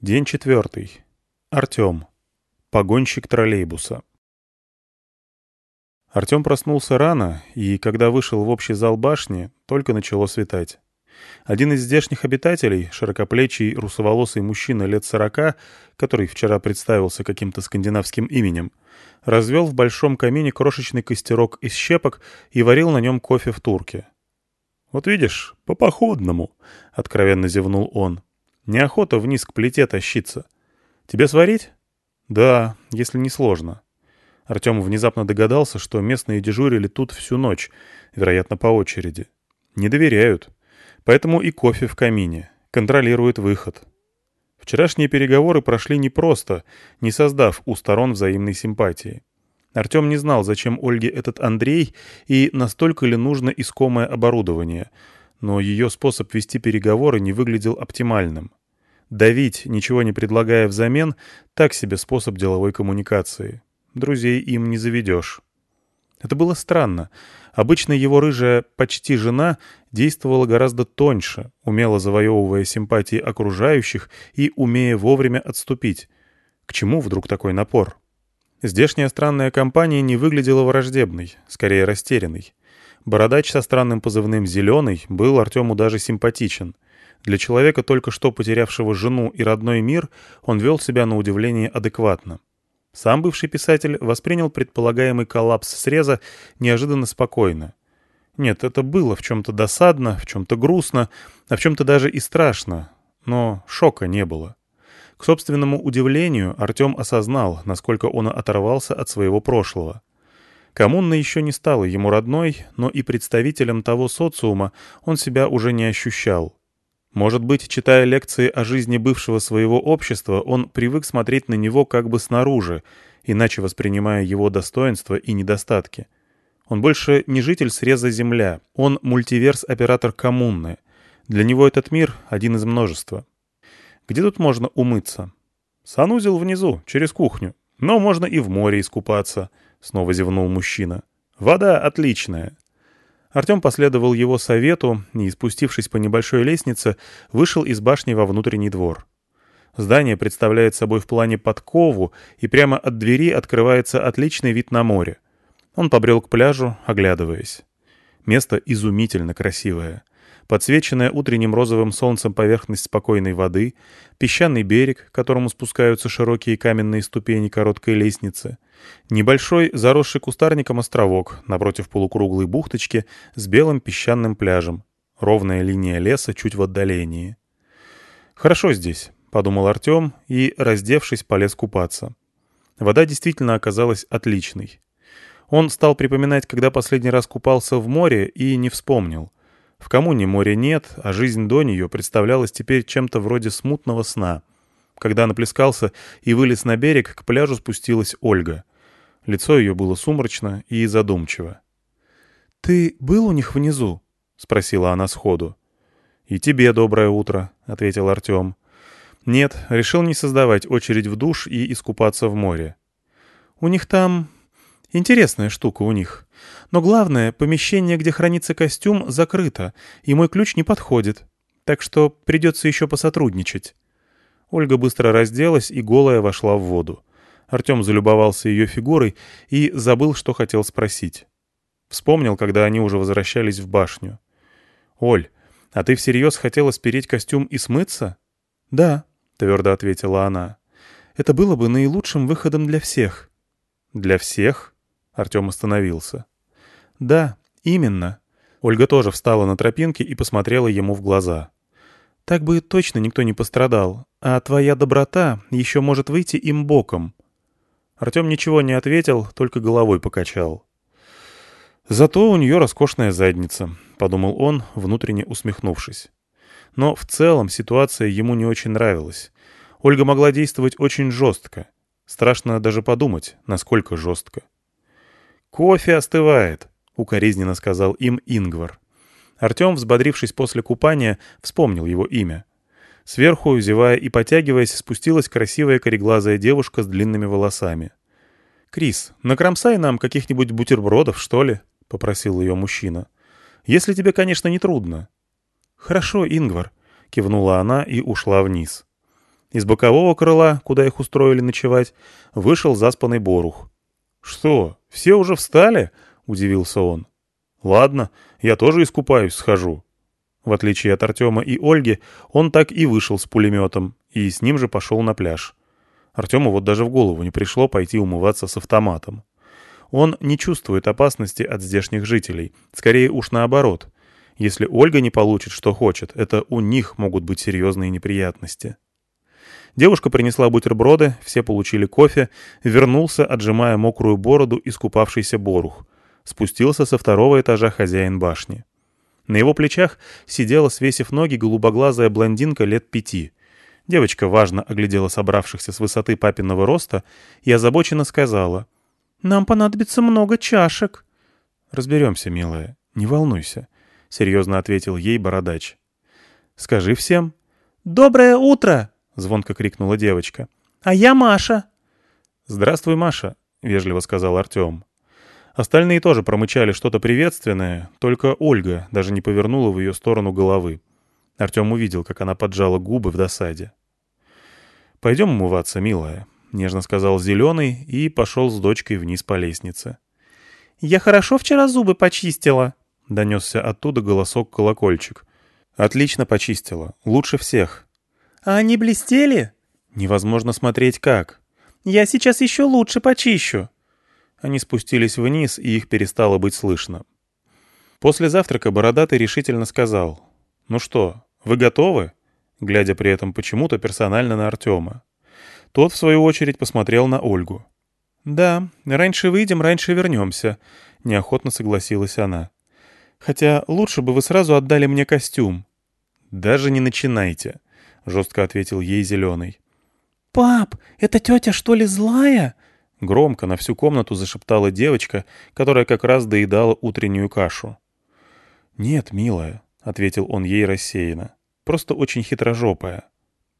День четвертый. Артем. Погонщик троллейбуса. Артем проснулся рано, и, когда вышел в общий зал башни, только начало светать. Один из здешних обитателей, широкоплечий, русоволосый мужчина лет сорока, который вчера представился каким-то скандинавским именем, развел в большом камине крошечный костерок из щепок и варил на нем кофе в турке. «Вот видишь, по-походному», — откровенно зевнул он. Неохота вниз к плите тащиться. Тебе сварить? Да, если не сложно. Артем внезапно догадался, что местные дежурили тут всю ночь, вероятно, по очереди. Не доверяют. Поэтому и кофе в камине. Контролирует выход. Вчерашние переговоры прошли непросто, не создав у сторон взаимной симпатии. Артем не знал, зачем Ольге этот Андрей и настолько ли нужно искомое оборудование, но ее способ вести переговоры не выглядел оптимальным. Давить, ничего не предлагая взамен, так себе способ деловой коммуникации. Друзей им не заведешь. Это было странно. Обычно его рыжая почти жена действовала гораздо тоньше, умело завоевывая симпатии окружающих и умея вовремя отступить. К чему вдруг такой напор? Здешняя странная компания не выглядела враждебной, скорее растерянной. Бородач со странным позывным «Зеленый» был Артему даже симпатичен — для человека, только что потерявшего жену и родной мир, он вел себя на удивление адекватно. Сам бывший писатель воспринял предполагаемый коллапс среза неожиданно спокойно. Нет, это было в чем-то досадно, в чем-то грустно, а в чем-то даже и страшно, но шока не было. К собственному удивлению Артем осознал, насколько он оторвался от своего прошлого. Коммуна еще не стала ему родной, но и представителем того социума он себя уже не ощущал. Может быть, читая лекции о жизни бывшего своего общества, он привык смотреть на него как бы снаружи, иначе воспринимая его достоинства и недостатки. Он больше не житель среза Земля, он мультиверс-оператор коммуны. Для него этот мир — один из множества. Где тут можно умыться? Санузел внизу, через кухню. Но можно и в море искупаться, — снова зевнул мужчина. Вода отличная. Артем последовал его совету и, спустившись по небольшой лестнице, вышел из башни во внутренний двор. Здание представляет собой в плане подкову, и прямо от двери открывается отличный вид на море. Он побрел к пляжу, оглядываясь. Место изумительно красивое подсвеченная утренним розовым солнцем поверхность спокойной воды, песчаный берег, к которому спускаются широкие каменные ступени короткой лестницы, небольшой, заросший кустарником островок напротив полукруглой бухточки с белым песчаным пляжем, ровная линия леса чуть в отдалении. «Хорошо здесь», — подумал Артем и, раздевшись, полез купаться. Вода действительно оказалась отличной. Он стал припоминать, когда последний раз купался в море, и не вспомнил — в коммуне моря нет, а жизнь до нее представлялась теперь чем-то вроде смутного сна. Когда наплескался и вылез на берег, к пляжу спустилась Ольга. Лицо ее было сумрачно и задумчиво. «Ты был у них внизу?» — спросила она сходу. «И тебе доброе утро», — ответил Артем. «Нет, решил не создавать очередь в душ и искупаться в море». «У них там Интересная штука у них. Но главное, помещение, где хранится костюм, закрыто, и мой ключ не подходит. Так что придется еще посотрудничать». Ольга быстро разделась и голая вошла в воду. Артем залюбовался ее фигурой и забыл, что хотел спросить. Вспомнил, когда они уже возвращались в башню. «Оль, а ты всерьез хотела спереть костюм и смыться?» «Да», — твердо ответила она. «Это было бы наилучшим выходом для всех». «Для всех?» Артем остановился. «Да, именно». Ольга тоже встала на тропинке и посмотрела ему в глаза. «Так бы точно никто не пострадал, а твоя доброта еще может выйти им боком». Артем ничего не ответил, только головой покачал. «Зато у нее роскошная задница», — подумал он, внутренне усмехнувшись. Но в целом ситуация ему не очень нравилась. Ольга могла действовать очень жестко. Страшно даже подумать, насколько жестко. «Кофе остывает», — укоризненно сказал им Ингвар. Артем, взбодрившись после купания, вспомнил его имя. Сверху, зевая и потягиваясь, спустилась красивая кореглазая девушка с длинными волосами. «Крис, накромсай нам каких-нибудь бутербродов, что ли?» — попросил ее мужчина. «Если тебе, конечно, не трудно». «Хорошо, Ингвар», — кивнула она и ушла вниз. Из бокового крыла, куда их устроили ночевать, вышел заспанный Борух. «Что, все уже встали?» — удивился он. «Ладно, я тоже искупаюсь, схожу». В отличие от Артема и Ольги, он так и вышел с пулеметом, и с ним же пошел на пляж. Артему вот даже в голову не пришло пойти умываться с автоматом. Он не чувствует опасности от здешних жителей, скорее уж наоборот. Если Ольга не получит, что хочет, это у них могут быть серьезные неприятности. Девушка принесла бутерброды, все получили кофе, вернулся, отжимая мокрую бороду, искупавшийся борух. Спустился со второго этажа хозяин башни. На его плечах сидела, свесив ноги, голубоглазая блондинка лет пяти. Девочка важно оглядела собравшихся с высоты папиного роста и озабоченно сказала. «Нам понадобится много чашек». «Разберемся, милая, не волнуйся», — серьезно ответил ей бородач. «Скажи всем». «Доброе утро!» — звонко крикнула девочка. «А я Маша». «Здравствуй, Маша», — вежливо сказал Артем. Остальные тоже промычали что-то приветственное, только Ольга даже не повернула в ее сторону головы. Артем увидел, как она поджала губы в досаде. «Пойдем умываться, милая», — нежно сказал Зеленый и пошел с дочкой вниз по лестнице. «Я хорошо вчера зубы почистила», — донесся оттуда голосок-колокольчик. «Отлично почистила. Лучше всех. «А они блестели?» «Невозможно смотреть как». «Я сейчас еще лучше почищу». Они спустились вниз, и их перестало быть слышно. После завтрака Бородатый решительно сказал. «Ну что, вы готовы?» глядя при этом почему-то персонально на Артема. Тот, в свою очередь, посмотрел на Ольгу. «Да, раньше выйдем, раньше вернемся», — неохотно согласилась она. «Хотя лучше бы вы сразу отдали мне костюм». «Даже не начинайте», — жестко ответил ей Зеленый. «Пап, эта тетя что ли злая?» Громко на всю комнату зашептала девочка, которая как раз доедала утреннюю кашу. «Нет, милая», — ответил он ей рассеянно, — «просто очень хитрожопая».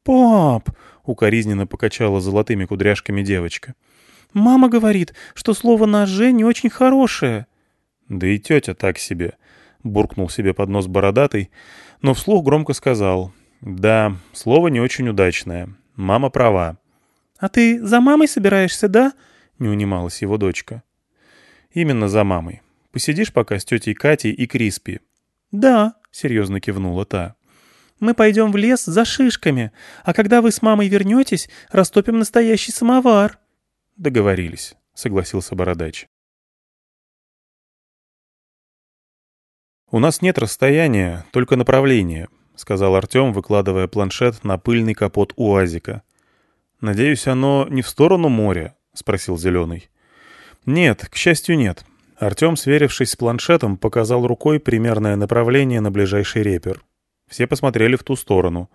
«Пап!» — укоризненно покачала золотыми кудряшками девочка. «Мама говорит, что слово «ноже» не очень хорошее». «Да и тетя так себе», — буркнул себе под нос бородатый, но вслух громко сказал. «Да, слово не очень удачное. Мама права». «А ты за мамой собираешься, да?» — не унималась его дочка. «Именно за мамой. Посидишь пока с тетей Катей и Криспи?» «Да», — серьезно кивнула та. «Мы пойдем в лес за шишками, а когда вы с мамой вернетесь, растопим настоящий самовар». «Договорились», — согласился Бородач. «У нас нет расстояния, только направление», — сказал Артем, выкладывая планшет на пыльный капот УАЗика. «Надеюсь, оно не в сторону моря?» — спросил Зеленый. «Нет, к счастью, нет». Артем, сверившись с планшетом, показал рукой примерное направление на ближайший репер. Все посмотрели в ту сторону.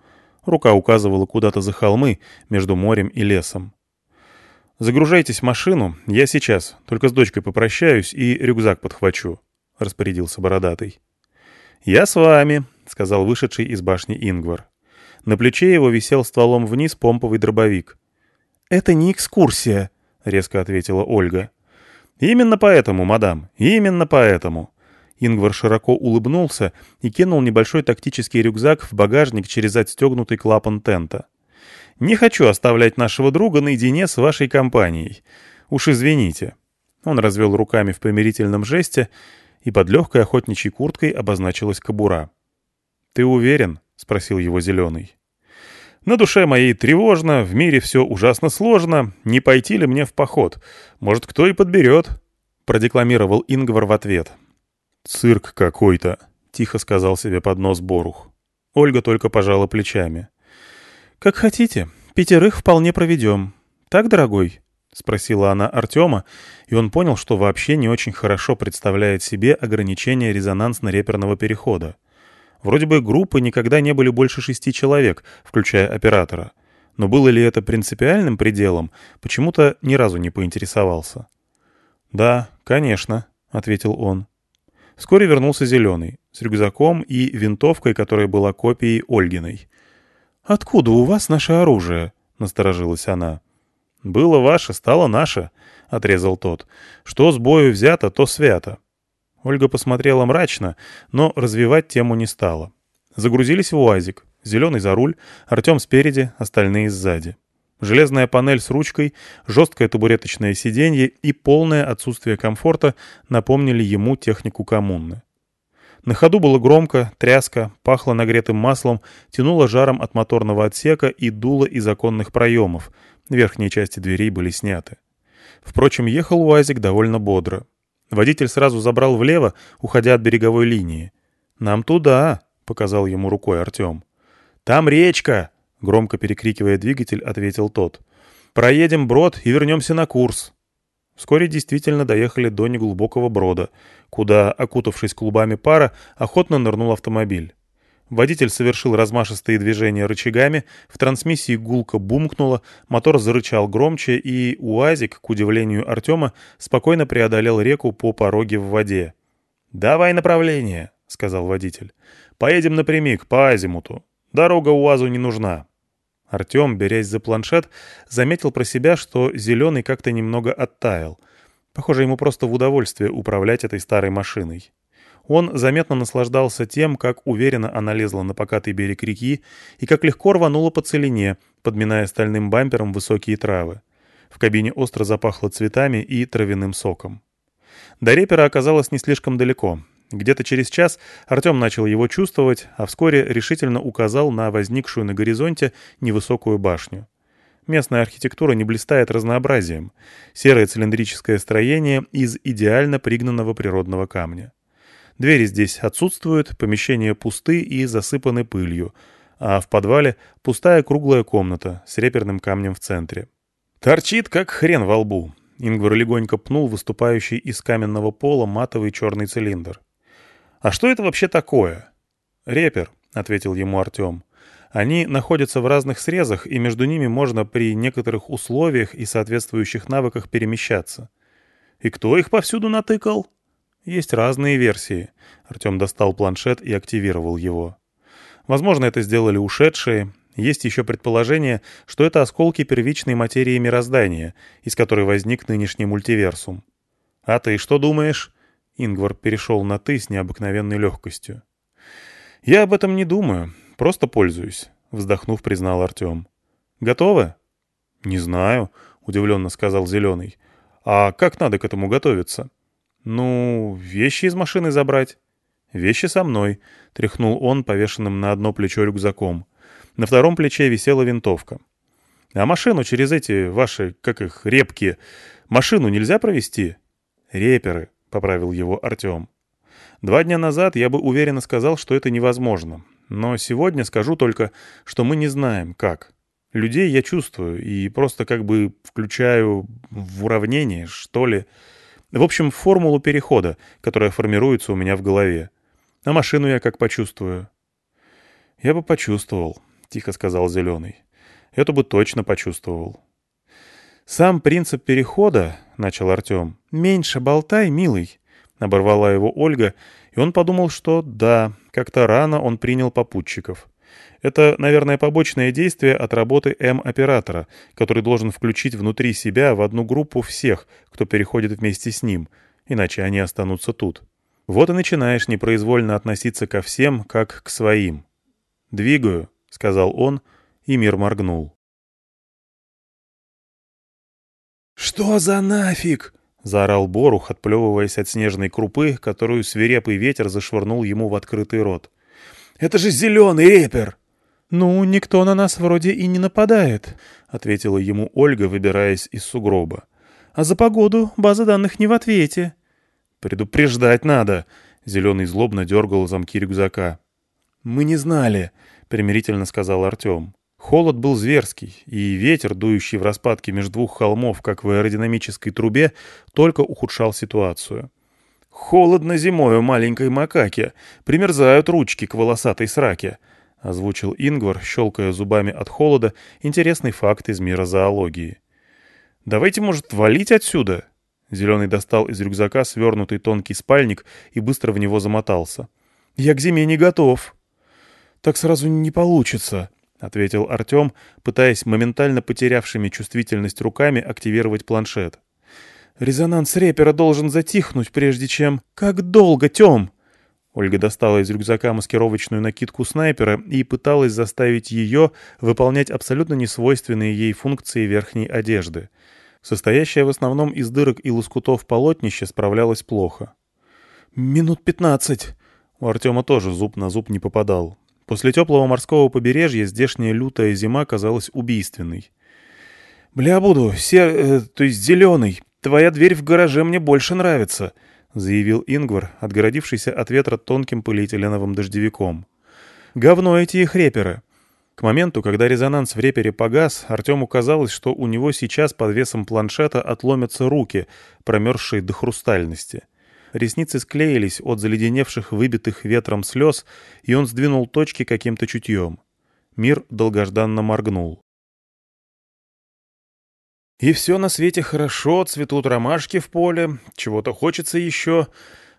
Рука указывала куда-то за холмы, между морем и лесом. «Загружайтесь в машину, я сейчас, только с дочкой попрощаюсь и рюкзак подхвачу», — распорядился Бородатый. «Я с вами», — сказал вышедший из башни Ингвар. На плече его висел стволом вниз помповый дробовик. «Это не экскурсия», — резко ответила Ольга. «Именно поэтому, мадам, именно поэтому». Ингвар широко улыбнулся и кинул небольшой тактический рюкзак в багажник через отстегнутый клапан тента. «Не хочу оставлять нашего друга наедине с вашей компанией. Уж извините». Он развел руками в помирительном жесте, и под легкой охотничьей курткой обозначилась кобура. «Ты уверен?» — спросил его Зеленый. «На душе моей тревожно, в мире все ужасно сложно. Не пойти ли мне в поход? Может, кто и подберет?» — продекламировал Ингвар в ответ. «Цирк какой-то», — тихо сказал себе под нос Борух. Ольга только пожала плечами. «Как хотите. Пятерых вполне проведем. Так, дорогой?» — спросила она Артема, и он понял, что вообще не очень хорошо представляет себе ограничение резонансно-реперного перехода. Вроде бы группы никогда не были больше шести человек, включая оператора. Но было ли это принципиальным пределом, почему-то ни разу не поинтересовался. «Да, конечно», — ответил он. Вскоре вернулся Зеленый, с рюкзаком и винтовкой, которая была копией Ольгиной. «Откуда у вас наше оружие?» — насторожилась она. «Было ваше, стало наше», — отрезал тот. «Что с бою взято, то свято. Ольга посмотрела мрачно, но развивать тему не стала. Загрузились в УАЗик. Зеленый за руль, Артем спереди, остальные сзади. Железная панель с ручкой, жесткое табуреточное сиденье и полное отсутствие комфорта напомнили ему технику коммуны. На ходу было громко, тряска, пахло нагретым маслом, тянуло жаром от моторного отсека и дуло из оконных проемов. Верхние части дверей были сняты. Впрочем, ехал УАЗик довольно бодро. Водитель сразу забрал влево, уходя от береговой линии. «Нам туда», — показал ему рукой Артем. «Там речка!» — громко перекрикивая двигатель, ответил тот. «Проедем брод и вернемся на курс». Вскоре действительно доехали до неглубокого брода, куда, окутавшись клубами пара, охотно нырнул автомобиль. Водитель совершил размашистые движения рычагами, в трансмиссии гулко бумкнуло, мотор зарычал громче, и УАЗик, к удивлению Артема, спокойно преодолел реку по пороге в воде. «Давай направление», — сказал водитель. «Поедем напрямик, по азимуту. Дорога УАЗу не нужна». Артем, берясь за планшет, заметил про себя, что зеленый как-то немного оттаял. Похоже, ему просто в удовольствие управлять этой старой машиной. Он заметно наслаждался тем, как уверенно она лезла на покатый берег реки и как легко рванула по целине, подминая стальным бампером высокие травы. В кабине остро запахло цветами и травяным соком. До репера оказалось не слишком далеко, где-то через час Артем начал его чувствовать, а вскоре решительно указал на возникшую на горизонте невысокую башню. Местная архитектура не блистает разнообразием. Серое цилиндрическое строение из идеально пригнанного природного камня. Двери здесь отсутствуют, помещения пусты и засыпаны пылью, а в подвале пустая круглая комната с реперным камнем в центре. Торчит, как хрен во лбу. Ингвар легонько пнул выступающий из каменного пола матовый черный цилиндр. «А что это вообще такое?» «Репер», — ответил ему Артем. «Они находятся в разных срезах, и между ними можно при некоторых условиях и соответствующих навыках перемещаться». «И кто их повсюду натыкал?» «Есть разные версии». Артем достал планшет и активировал его. Возможно, это сделали ушедшие. Есть еще предположение, что это осколки первичной материи мироздания, из которой возник нынешний мультиверсум. «А ты что думаешь?» Ингвар перешел на «ты» с необыкновенной легкостью. «Я об этом не думаю, просто пользуюсь», — вздохнув, признал Артем. «Готовы?» «Не знаю», — удивленно сказал Зеленый. «А как надо к этому готовиться?» «Ну, вещи из машины забрать». «Вещи со мной», — тряхнул он повешенным на одно плечо рюкзаком. На втором плече висела винтовка. «А машину через эти ваши, как их, репки, машину нельзя провести?» «Реперы», поправил его Артем. Два дня назад я бы уверенно сказал, что это невозможно. Но сегодня скажу только, что мы не знаем, как. Людей я чувствую и просто как бы включаю в уравнение, что ли. В общем, формулу перехода, которая формируется у меня в голове. А машину я как почувствую. «Я бы почувствовал», — тихо сказал Зеленый. «Эту бы точно почувствовал». «Сам принцип перехода, — начал Артем, — меньше болтай, милый, — оборвала его Ольга, и он подумал, что да, как-то рано он принял попутчиков. Это, наверное, побочное действие от работы М-оператора, который должен включить внутри себя в одну группу всех, кто переходит вместе с ним, иначе они останутся тут. Вот и начинаешь непроизвольно относиться ко всем, как к своим. «Двигаю», — сказал он, и мир моргнул. «Что за нафиг?» — заорал Борух, отплевываясь от снежной крупы, которую свирепый ветер зашвырнул ему в открытый рот. «Это же зеленый репер!» «Ну, никто на нас вроде и не нападает», — ответила ему Ольга, выбираясь из сугроба. «А за погоду база данных не в ответе». «Предупреждать надо!» — Зеленый злобно дергал замки рюкзака. «Мы не знали», — примирительно сказал Артем. Холод был зверский, и ветер, дующий в распадке между двух холмов, как в аэродинамической трубе, только ухудшал ситуацию. «Холодно зимой у маленькой макаке. Примерзают ручки к волосатой сраке», — озвучил Ингвар, щелкая зубами от холода, интересный факт из мира зоологии. «Давайте, может, валить отсюда?» Зеленый достал из рюкзака свернутый тонкий спальник и быстро в него замотался. «Я к зиме не готов». «Так сразу не получится», — ответил Артем, пытаясь моментально потерявшими чувствительность руками активировать планшет. «Резонанс репера должен затихнуть, прежде чем...» «Как долго, Тем?» Ольга достала из рюкзака маскировочную накидку снайпера и пыталась заставить ее выполнять абсолютно несвойственные ей функции верхней одежды. Состоящая в основном из дырок и лоскутов полотнище справлялась плохо. «Минут пятнадцать!» У Артема тоже зуб на зуб не попадал. После теплого морского побережья здешняя лютая зима казалась убийственной. «Бля, буду, сер... Э, то есть зеленый. Твоя дверь в гараже мне больше нравится», заявил Ингвар, отгородившийся от ветра тонким полиэтиленовым дождевиком. «Говно эти их реперы». К моменту, когда резонанс в репере погас, Артему казалось, что у него сейчас под весом планшета отломятся руки, промерзшие до хрустальности. Ресницы склеились от заледеневших выбитых ветром слез, и он сдвинул точки каким-то чутьем. Мир долгожданно моргнул. И все на свете хорошо, цветут ромашки в поле, чего-то хочется еще.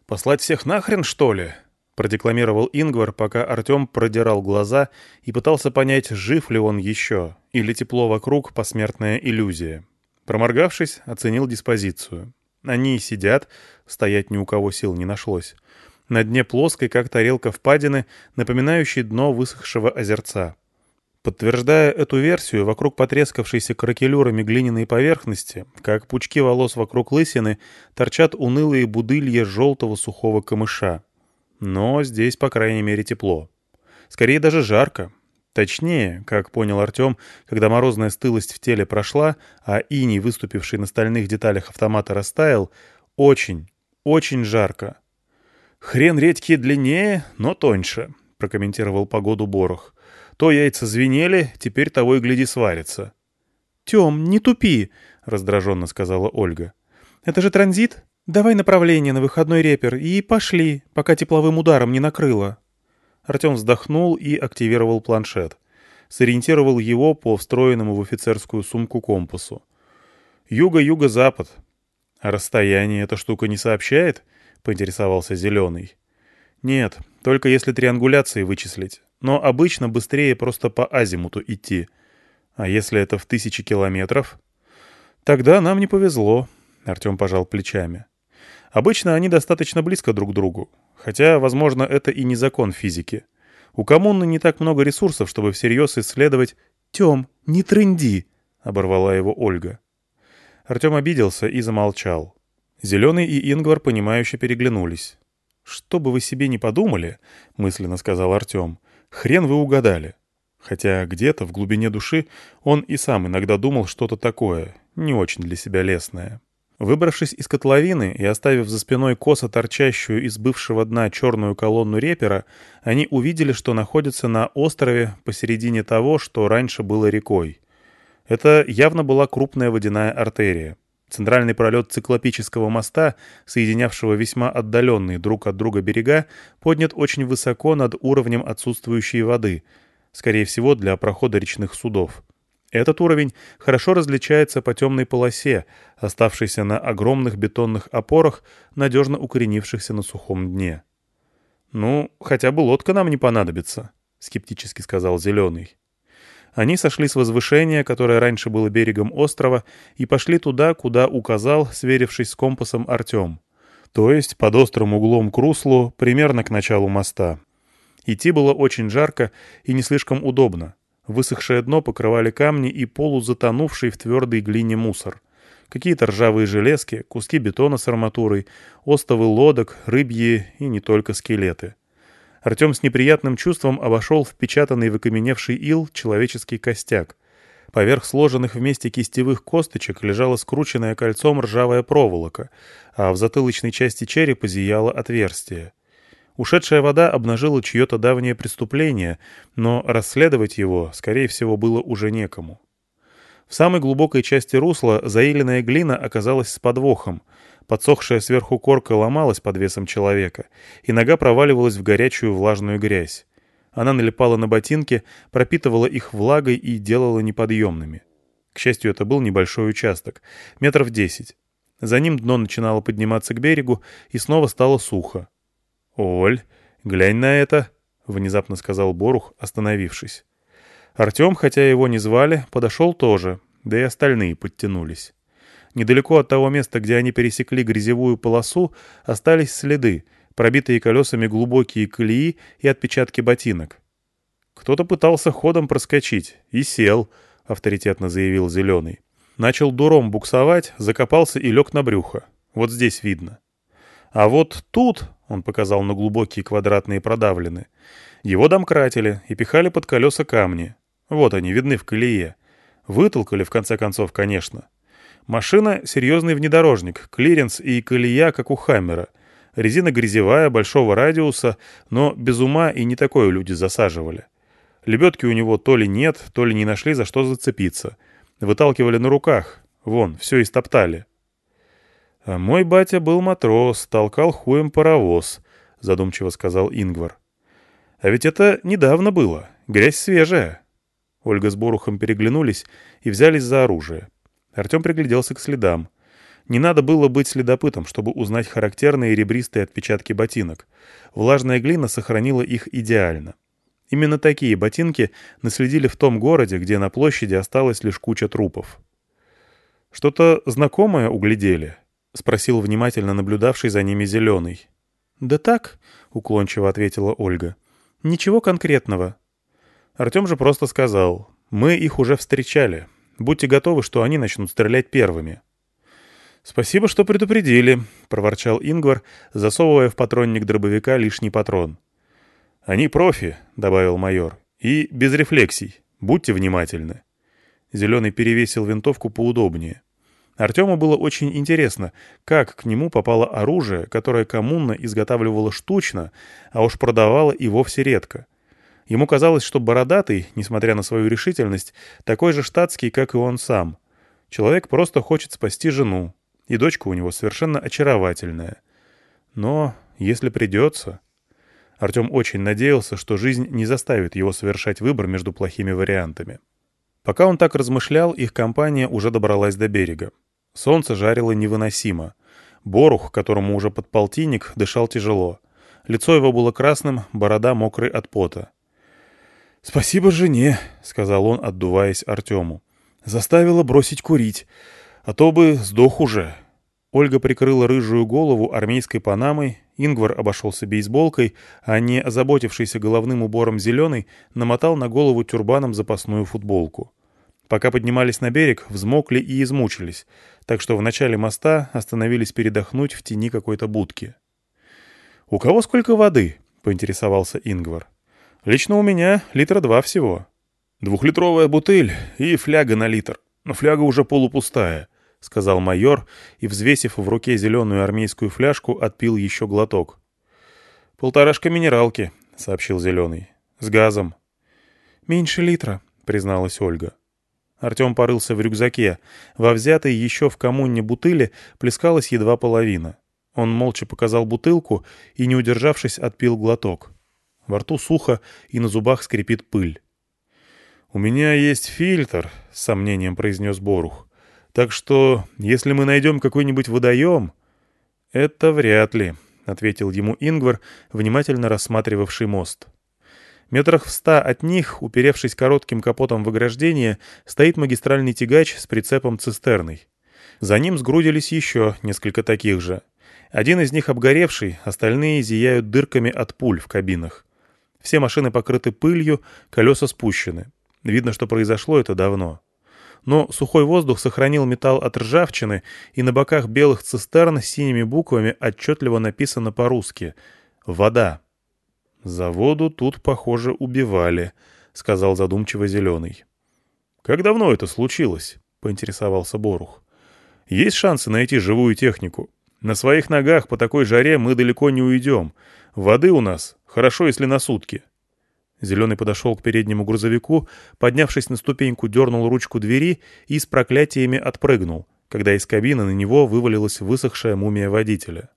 Послать всех нахрен, что ли?» Продекламировал Ингвар, пока Артем продирал глаза и пытался понять, жив ли он еще, или тепло вокруг — посмертная иллюзия. Проморгавшись, оценил диспозицию. Они сидят, стоять ни у кого сил не нашлось. На дне плоской, как тарелка впадины, напоминающей дно высохшего озерца. Подтверждая эту версию, вокруг потрескавшейся кракелюрами глиняной поверхности, как пучки волос вокруг лысины, торчат унылые будылья желтого сухого камыша. Но здесь, по крайней мере, тепло. Скорее даже жарко. Точнее, как понял Артем, когда морозная стылость в теле прошла, а иней, выступивший на стальных деталях автомата, растаял, очень, очень жарко. «Хрен редьки длиннее, но тоньше», — прокомментировал погоду Борох. То яйца звенели, теперь того и гляди сварится. «Тем, не тупи», — раздраженно сказала Ольга. «Это же транзит? Давай направление на выходной репер и пошли, пока тепловым ударом не накрыло». Артем вздохнул и активировал планшет. Сориентировал его по встроенному в офицерскую сумку компасу. «Юго-юго-запад». «А расстояние эта штука не сообщает?» — поинтересовался Зеленый. «Нет, только если триангуляции вычислить но обычно быстрее просто по азимуту идти. А если это в тысячи километров? Тогда нам не повезло, Артем пожал плечами. Обычно они достаточно близко друг к другу, хотя, возможно, это и не закон физики. У коммуны не так много ресурсов, чтобы всерьез исследовать... «Тем, не трынди!» — оборвала его Ольга. Артем обиделся и замолчал. Зеленый и Ингвар, понимающе переглянулись. «Что бы вы себе не подумали», — мысленно сказал Артем, Хрен вы угадали. Хотя где-то в глубине души он и сам иногда думал что-то такое, не очень для себя лесное. Выбравшись из котловины и оставив за спиной косо торчащую из бывшего дна черную колонну репера, они увидели, что находятся на острове посередине того, что раньше было рекой. Это явно была крупная водяная артерия. Центральный пролет циклопического моста, соединявшего весьма отдаленные друг от друга берега, поднят очень высоко над уровнем отсутствующей воды, скорее всего, для прохода речных судов. Этот уровень хорошо различается по темной полосе, оставшейся на огромных бетонных опорах, надежно укоренившихся на сухом дне. «Ну, хотя бы лодка нам не понадобится», — скептически сказал Зеленый. Они сошли с возвышения, которое раньше было берегом острова, и пошли туда, куда указал, сверившись с компасом Артем. То есть под острым углом к руслу, примерно к началу моста. Идти было очень жарко и не слишком удобно. Высохшее дно покрывали камни и полузатонувший в твердой глине мусор. Какие-то ржавые железки, куски бетона с арматурой, остовы лодок, рыбьи и не только скелеты. Артем с неприятным чувством обошел впечатанный в окаменевший ил человеческий костяк. Поверх сложенных вместе кистевых косточек лежала скрученная кольцом ржавая проволока, а в затылочной части черепа зияло отверстие. Ушедшая вода обнажила чье-то давнее преступление, но расследовать его, скорее всего, было уже некому. В самой глубокой части русла заиленная глина оказалась с подвохом — Подсохшая сверху корка ломалась под весом человека, и нога проваливалась в горячую влажную грязь. Она налипала на ботинки, пропитывала их влагой и делала неподъемными. К счастью, это был небольшой участок, метров десять. За ним дно начинало подниматься к берегу, и снова стало сухо. «Оль, глянь на это!» — внезапно сказал Борух, остановившись. Артем, хотя его не звали, подошел тоже, да и остальные подтянулись. Недалеко от того места, где они пересекли грязевую полосу, остались следы, пробитые колесами глубокие колеи и отпечатки ботинок. «Кто-то пытался ходом проскочить и сел», — авторитетно заявил Зеленый. Начал дуром буксовать, закопался и лег на брюхо. Вот здесь видно. А вот тут, — он показал на глубокие квадратные продавлены, — его домкратили и пихали под колеса камни. Вот они, видны в колее. Вытолкали, в конце концов, конечно. Машина — серьезный внедорожник, клиренс и колея, как у Хаммера. Резина грязевая, большого радиуса, но без ума и не такое люди засаживали. Лебедки у него то ли нет, то ли не нашли за что зацепиться. Выталкивали на руках. Вон, все истоптали. «А мой батя был матрос, толкал хуем паровоз», — задумчиво сказал Ингвар. «А ведь это недавно было. Грязь свежая». Ольга с Борухом переглянулись и взялись за оружие. Артем пригляделся к следам. Не надо было быть следопытом, чтобы узнать характерные ребристые отпечатки ботинок. Влажная глина сохранила их идеально. Именно такие ботинки наследили в том городе, где на площади осталась лишь куча трупов. «Что-то знакомое углядели?» — спросил внимательно наблюдавший за ними Зеленый. «Да так», — уклончиво ответила Ольга. «Ничего конкретного». Артем же просто сказал, «Мы их уже встречали. Будьте готовы, что они начнут стрелять первыми». «Спасибо, что предупредили», — проворчал Ингвар, засовывая в патронник дробовика лишний патрон. «Они профи», — добавил майор, — «и без рефлексий. Будьте внимательны». Зеленый перевесил винтовку поудобнее. Артему было очень интересно, как к нему попало оружие, которое коммуна изготавливала штучно, а уж продавала и вовсе редко. Ему казалось, что Бородатый, несмотря на свою решительность, такой же штатский, как и он сам. Человек просто хочет спасти жену, и дочка у него совершенно очаровательная. Но если придется... Артем очень надеялся, что жизнь не заставит его совершать выбор между плохими вариантами. Пока он так размышлял, их компания уже добралась до берега. Солнце жарило невыносимо. Борух, которому уже под полтинник, дышал тяжело. Лицо его было красным, борода мокрой от пота. «Спасибо жене», — сказал он, отдуваясь Артему. «Заставила бросить курить, а то бы сдох уже». Ольга прикрыла рыжую голову армейской панамой, Ингвар обошелся бейсболкой, а не озаботившийся головным убором зеленый намотал на голову тюрбаном запасную футболку. Пока поднимались на берег, взмокли и измучились, так что в начале моста остановились передохнуть в тени какой-то будки. «У кого сколько воды?» — поинтересовался Ингвар. «Лично у меня литра два всего. Двухлитровая бутыль и фляга на литр, но фляга уже полупустая», — сказал майор и, взвесив в руке зеленую армейскую фляжку, отпил еще глоток. «Полторашка минералки», — сообщил зеленый. «С газом». «Меньше литра», — призналась Ольга. Артем порылся в рюкзаке. Во взятой еще в коммуне бутыли плескалась едва половина. Он молча показал бутылку и, не удержавшись, отпил глоток. Во рту сухо и на зубах скрипит пыль. «У меня есть фильтр», — с сомнением произнес Борух. Так что, если мы найдем какой-нибудь водоем...» «Это вряд ли», — ответил ему Ингвар, внимательно рассматривавший мост. Метрах в ста от них, уперевшись коротким капотом в ограждение, стоит магистральный тягач с прицепом цистерной. За ним сгрудились еще несколько таких же. Один из них обгоревший, остальные зияют дырками от пуль в кабинах. Все машины покрыты пылью, колеса спущены. Видно, что произошло это давно но сухой воздух сохранил металл от ржавчины, и на боках белых цистерн с синими буквами отчетливо написано по-русски «Вода». «За воду тут, похоже, убивали», — сказал задумчиво Зеленый. «Как давно это случилось?» — поинтересовался Борух. «Есть шансы найти живую технику. На своих ногах по такой жаре мы далеко не уйдем. Воды у нас хорошо, если на сутки». Зеленый подошел к переднему грузовику, поднявшись на ступеньку, дернул ручку двери и с проклятиями отпрыгнул, когда из кабины на него вывалилась высохшая мумия водителя.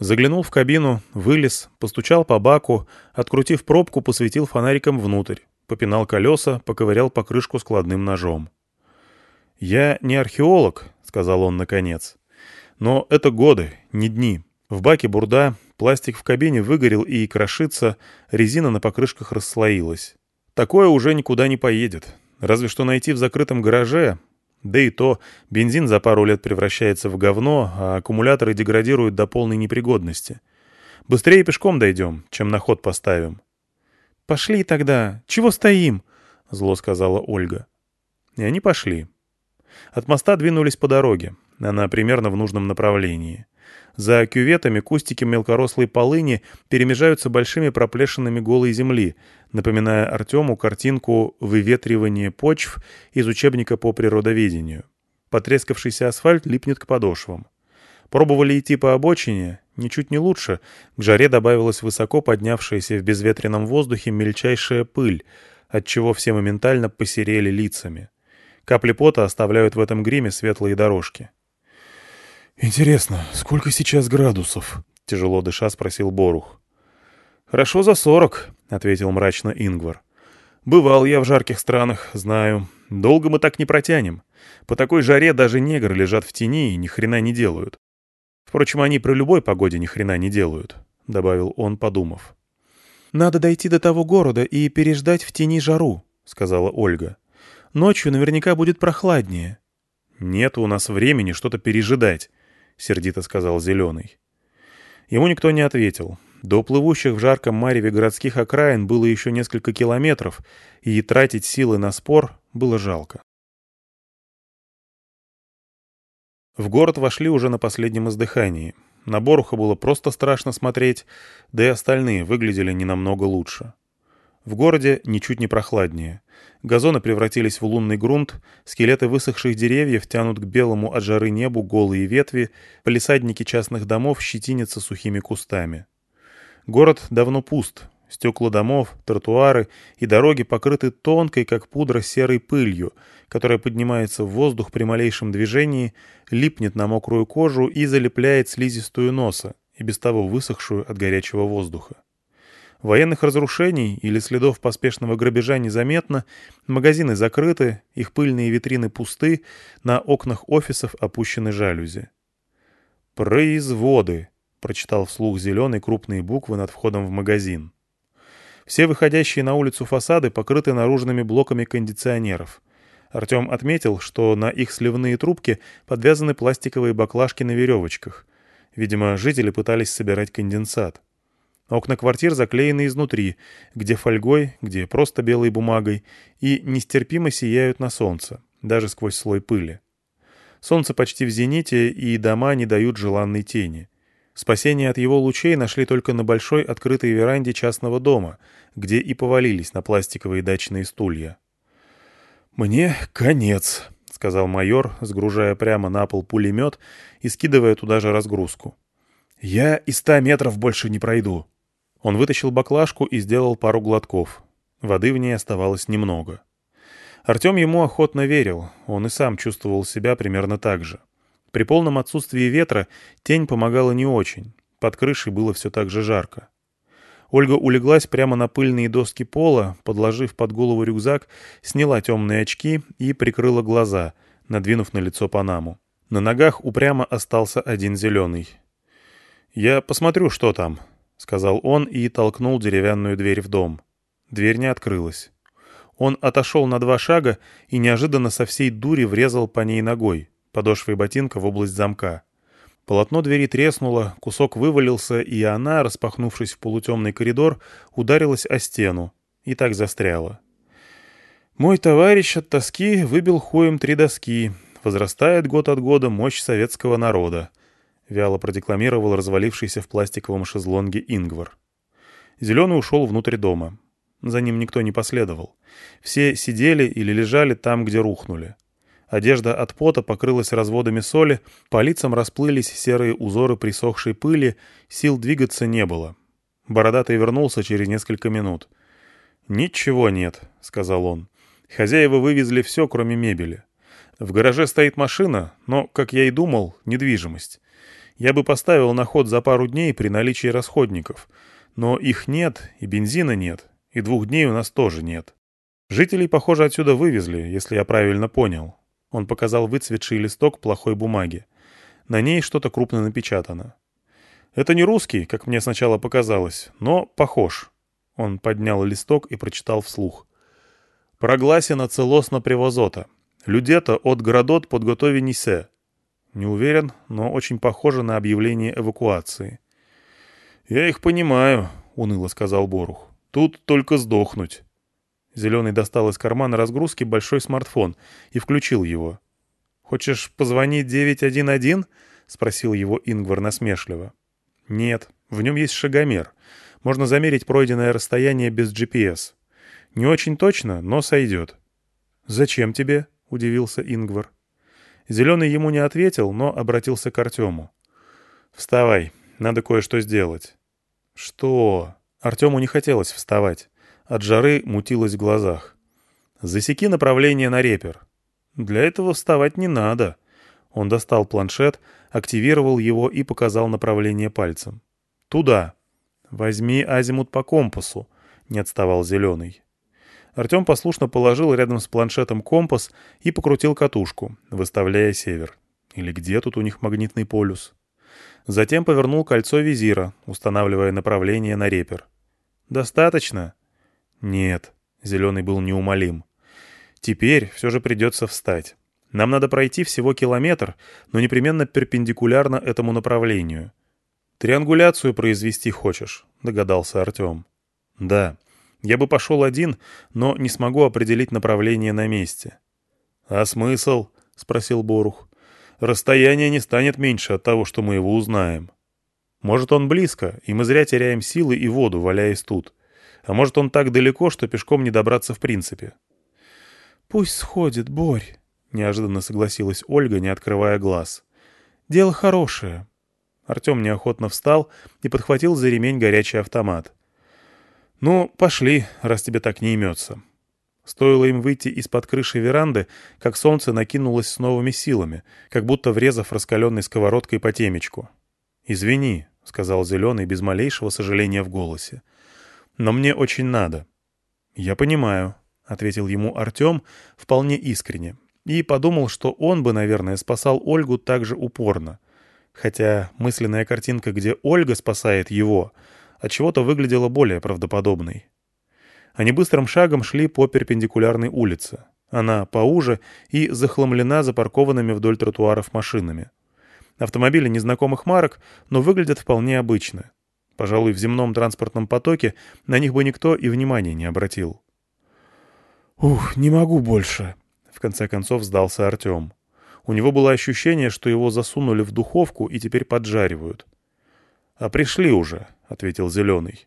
Заглянул в кабину, вылез, постучал по баку, открутив пробку, посветил фонариком внутрь, попинал колеса, поковырял покрышку складным ножом. «Я не археолог», — сказал он наконец. «Но это годы, не дни. В баке бурда, Пластик в кабине выгорел и крошится, резина на покрышках расслоилась. Такое уже никуда не поедет. Разве что найти в закрытом гараже. Да и то, бензин за пару лет превращается в говно, а аккумуляторы деградируют до полной непригодности. Быстрее пешком дойдем, чем на ход поставим». «Пошли тогда. Чего стоим?» — зло сказала Ольга. И они пошли. От моста двинулись по дороге. Она примерно в нужном направлении. За кюветами кустики мелкорослой полыни перемежаются большими проплешинами голой земли, напоминая Артему картинку «Выветривание почв» из учебника по природоведению. Потрескавшийся асфальт липнет к подошвам. Пробовали идти по обочине, ничуть не лучше. К жаре добавилась высоко поднявшаяся в безветренном воздухе мельчайшая пыль, отчего все моментально посерели лицами. Капли пота оставляют в этом гриме светлые дорожки. «Интересно, сколько сейчас градусов?» — тяжело дыша спросил Борух. «Хорошо за сорок», — ответил мрачно Ингвар. «Бывал я в жарких странах, знаю. Долго мы так не протянем. По такой жаре даже негры лежат в тени и ни хрена не делают. Впрочем, они при любой погоде ни хрена не делают», — добавил он, подумав. «Надо дойти до того города и переждать в тени жару», — сказала Ольга. «Ночью наверняка будет прохладнее». «Нет у нас времени что-то пережидать», — сердито сказал Зеленый. Ему никто не ответил. До плывущих в жарком мареве городских окраин было еще несколько километров, и тратить силы на спор было жалко. В город вошли уже на последнем издыхании. На Боруха было просто страшно смотреть, да и остальные выглядели не намного лучше. В городе ничуть не прохладнее. Газоны превратились в лунный грунт, скелеты высохших деревьев тянут к белому от жары небу голые ветви, полисадники частных домов щетинятся сухими кустами. Город давно пуст, стекла домов, тротуары и дороги покрыты тонкой, как пудра, серой пылью, которая поднимается в воздух при малейшем движении, липнет на мокрую кожу и залепляет слизистую носа, и без того высохшую от горячего воздуха. Военных разрушений или следов поспешного грабежа незаметно, магазины закрыты, их пыльные витрины пусты, на окнах офисов опущены жалюзи. «Производы», — прочитал вслух зеленые крупные буквы над входом в магазин. Все выходящие на улицу фасады покрыты наружными блоками кондиционеров. Артем отметил, что на их сливные трубки подвязаны пластиковые баклажки на веревочках. Видимо, жители пытались собирать конденсат. Окна квартир заклеены изнутри, где фольгой, где просто белой бумагой, и нестерпимо сияют на солнце, даже сквозь слой пыли. Солнце почти в зените, и дома не дают желанной тени. Спасение от его лучей нашли только на большой открытой веранде частного дома, где и повалились на пластиковые дачные стулья. «Мне конец», — сказал майор, сгружая прямо на пол пулемет и скидывая туда же разгрузку. «Я и ста метров больше не пройду». Он вытащил баклажку и сделал пару глотков. Воды в ней оставалось немного. Артем ему охотно верил, он и сам чувствовал себя примерно так же. При полном отсутствии ветра тень помогала не очень, под крышей было все так же жарко. Ольга улеглась прямо на пыльные доски пола, подложив под голову рюкзак, сняла темные очки и прикрыла глаза, надвинув на лицо панаму. На ногах упрямо остался один зеленый. «Я посмотрю, что там», — сказал он и толкнул деревянную дверь в дом. Дверь не открылась. Он отошел на два шага и неожиданно со всей дури врезал по ней ногой, подошвой ботинка в область замка. Полотно двери треснуло, кусок вывалился, и она, распахнувшись в полутемный коридор, ударилась о стену и так застряла. «Мой товарищ от тоски выбил хуем три доски. Возрастает год от года мощь советского народа. — вяло продекламировал развалившийся в пластиковом шезлонге Ингвар. Зеленый ушел внутрь дома. За ним никто не последовал. Все сидели или лежали там, где рухнули. Одежда от пота покрылась разводами соли, по лицам расплылись серые узоры присохшей пыли, сил двигаться не было. Бородатый вернулся через несколько минут. «Ничего нет», — сказал он. «Хозяева вывезли все, кроме мебели. В гараже стоит машина, но, как я и думал, недвижимость. Я бы поставил на ход за пару дней при наличии расходников. Но их нет, и бензина нет, и двух дней у нас тоже нет. Жителей, похоже, отсюда вывезли, если я правильно понял. Он показал выцветший листок плохой бумаги. На ней что-то крупно напечатано. Это не русский, как мне сначала показалось, но похож. Он поднял листок и прочитал вслух. «Прогласена целосно привозота. Людета от городот подготови несе. Не уверен, но очень похоже на объявление эвакуации. «Я их понимаю», — уныло сказал Борух. «Тут только сдохнуть». Зеленый достал из кармана разгрузки большой смартфон и включил его. «Хочешь позвонить 911?» — спросил его Ингвар насмешливо. «Нет, в нем есть шагомер. Можно замерить пройденное расстояние без GPS. Не очень точно, но сойдет». «Зачем тебе?» — удивился Ингвар. Зеленый ему не ответил, но обратился к Артему. «Вставай, надо кое-что сделать». «Что?» Артему не хотелось вставать. От жары мутилось в глазах. «Засеки направление на репер». «Для этого вставать не надо». Он достал планшет, активировал его и показал направление пальцем. «Туда». «Возьми азимут по компасу», — не отставал Зеленый. Артем послушно положил рядом с планшетом компас и покрутил катушку, выставляя север. Или где тут у них магнитный полюс? Затем повернул кольцо визира, устанавливая направление на репер. «Достаточно?» «Нет», — Зеленый был неумолим. «Теперь все же придется встать. Нам надо пройти всего километр, но непременно перпендикулярно этому направлению». «Триангуляцию произвести хочешь?» — догадался Артем. «Да. Я бы пошел один, но не смогу определить направление на месте». «А смысл?» — спросил Борух. «Расстояние не станет меньше от того, что мы его узнаем». «Может, он близко, и мы зря теряем силы и воду, валяясь тут. А может, он так далеко, что пешком не добраться в принципе». «Пусть сходит, Борь», — неожиданно согласилась Ольга, не открывая глаз. «Дело хорошее». Артем неохотно встал и подхватил за ремень горячий автомат. «Ну, пошли, раз тебе так не имется». Стоило им выйти из-под крыши веранды, как солнце накинулось с новыми силами, как будто врезав раскаленной сковородкой по темечку. «Извини», — сказал Зеленый без малейшего сожаления в голосе. «Но мне очень надо». «Я понимаю», — ответил ему Артем вполне искренне, и подумал, что он бы, наверное, спасал Ольгу так же упорно. Хотя мысленная картинка, где Ольга спасает его — от чего то выглядела более правдоподобной. Они быстрым шагом шли по перпендикулярной улице. Она поуже и захламлена запаркованными вдоль тротуаров машинами. Автомобили незнакомых марок, но выглядят вполне обычно. Пожалуй, в земном транспортном потоке на них бы никто и внимания не обратил. «Ух, не могу больше», — в конце концов сдался Артем. У него было ощущение, что его засунули в духовку и теперь поджаривают. «А пришли уже», — ответил Зеленый.